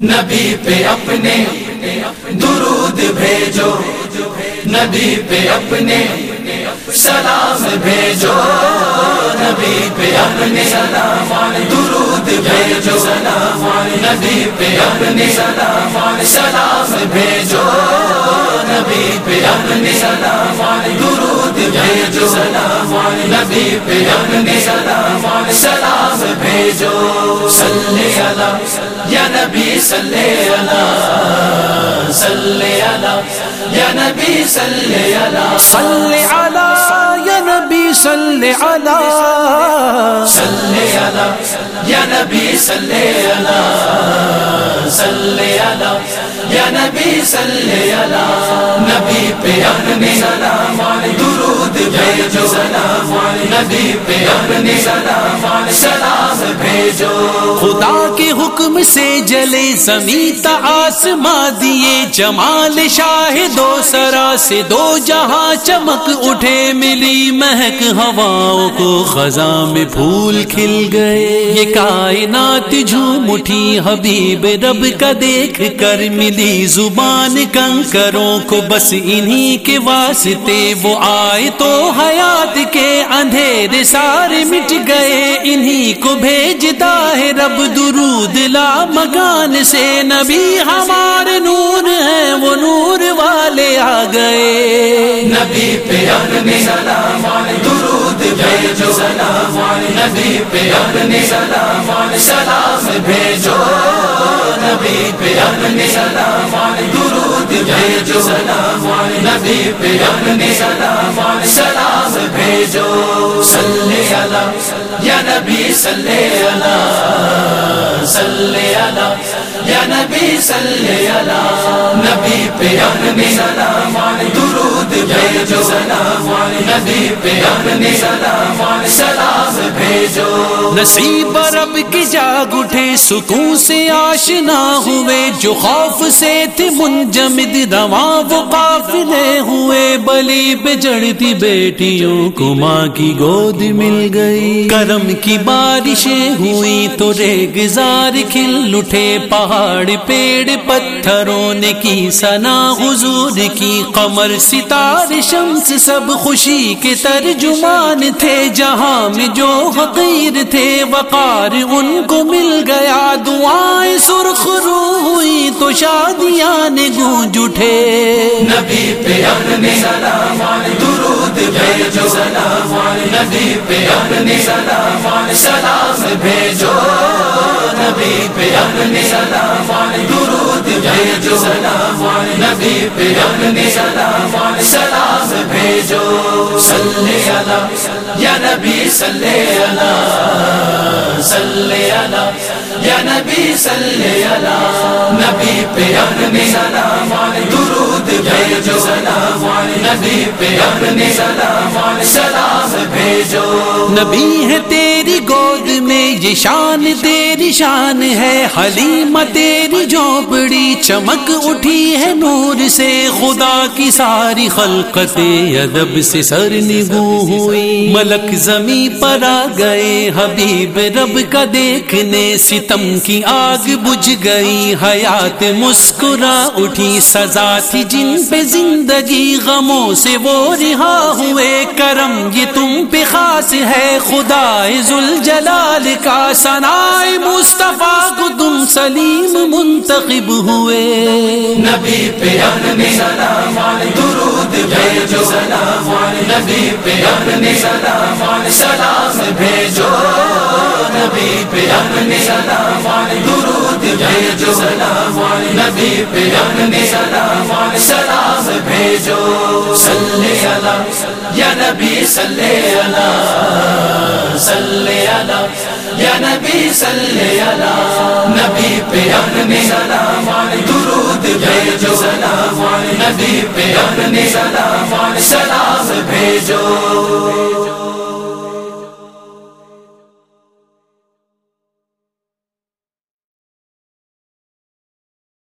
نبی پہ اپنے درود بھیجو، نبی پہ اپنے سلام بھیجو، نبی پہ اپنے سلام درود بھیجو سلام نبی پہ اپنے سلام سلام بھیجو، نبی پہ اپنے سلام درود بھیجو سلام نبی پہ اپنے سلام سلام بھیجو، صلی اللہ نبی صلی اللہ صلی اللہ یا نبی صلی اللہ صلی یا نبی صلی صلی اللہ یا نبی صلی اللہ صلی اللہ یا نبی صلی اللہ نبی پہ اپنے سلام درود بھیجو نبی پہ اپنے سلام سلام بھیجو۔ خدا کے حکم سے جلے زمین تا آسماں دیے، جمال شاہ دو سرا سے دو جہاں چمک اٹھے، ملی مہک ہواؤں کو خزاں میں پھول کھل گئے۔ یہ کائنات جھوم اٹھی، حبیب رب کا دیکھ کر ملی زبان کنکروں کو۔ بس انہی کے واسطے وہ آئے تو حیات کے اندھیرے سارے مٹ گئے۔ انہی کو بھیج بھیجتا ہے رب درود لا مکان سے۔ نبی ہمارے نور ہے، وہ نور والے آ گئے۔ نبی پہ اپنے سلام درود بھیجو۔ سلام نبی پہ اپنے سلام سلام بھیجو۔ نبی پہ اپنے سلام درود بھیجو۔ سلام نبی پہ اپنے سلام سلام بھیجو۔ صلی اللہ یا نبی صلی اللہ صلی اللہ، یا نبی صلی اللہ، نبی پہ اپنے سلام علیکم بھیجو نبی پہ اپنے سلام سلام بھیجو۔ نصیب رب کی جاگ اٹھے، سکون سے آشنا ہوئے، جو خوف سے تھے منجمد، رواں وہ قافلے ہوئے۔ بلی پہ جڑتی بیٹیوں کو ماں کی گود مل گئی۔ کرم کی بارشیں ہوئی تو ریگزار کھل اٹھے۔ پہاڑ پیڑ پتھروں نے کی سنا حضور کی قمر سار شمس سب خوشی کے ترجمان تھے، جہاں میں جو حقیر تھے، وقار ان کو مل گیا۔ دعائیں سرخ رو ہوئی تو شادیاں نے گونج اٹھے۔ نبی پہ سلام، درود بھیجو نبی پہ اپنے سلام سلام بھیجو، نبی پہ اپنے سلام درود بھیجو سلام نبی پہ اپنے سلام سلام بھیجو، صلی اللہ، یا نبی صلی اللہ صلی اللہ، یا نبی صلی اللہ، نبی پہ اپنے نبی پہ اپنے سلام سلام بھیجو۔ نبی ہے تیری گود میں یہ شان تیری شان ہے حلیمہ تیری جھونپڑی چمک اٹھی ہے نور سے، خدا کی ساری خلقت ادب سے سر نگو ہوئی ملک زمیں پر آ گئے حبیب رب کا دیکھنے، ستم کی آگ بجھ گئی، حیات مسکرا اٹھی۔ سزا تھی جن پہ زندگی غموں سے وہ رہا ہوئے۔ کرم یہ تم پہ خاص ہے خدا ذل جلال کا سنائے مصطفیٰ کو تم سلیم منتخب ہوئے۔ نبی پہ اپنے سلام درود بھیجو۔ سلام نبی پہ اپنے سلام سلام بھیجو۔ نبی پہ اپنے سلام درود بھیجو۔ سلام نبی پہ اپنے سلام سلام بھیجو۔ صلی اللہ یا نبی صلی اللہ صلی اللہ، یا نبی صلی اللہ، نبی پہ اپنے سلام درود بھیجو، نبی پہ اپنے سلام سلام بھیجو۔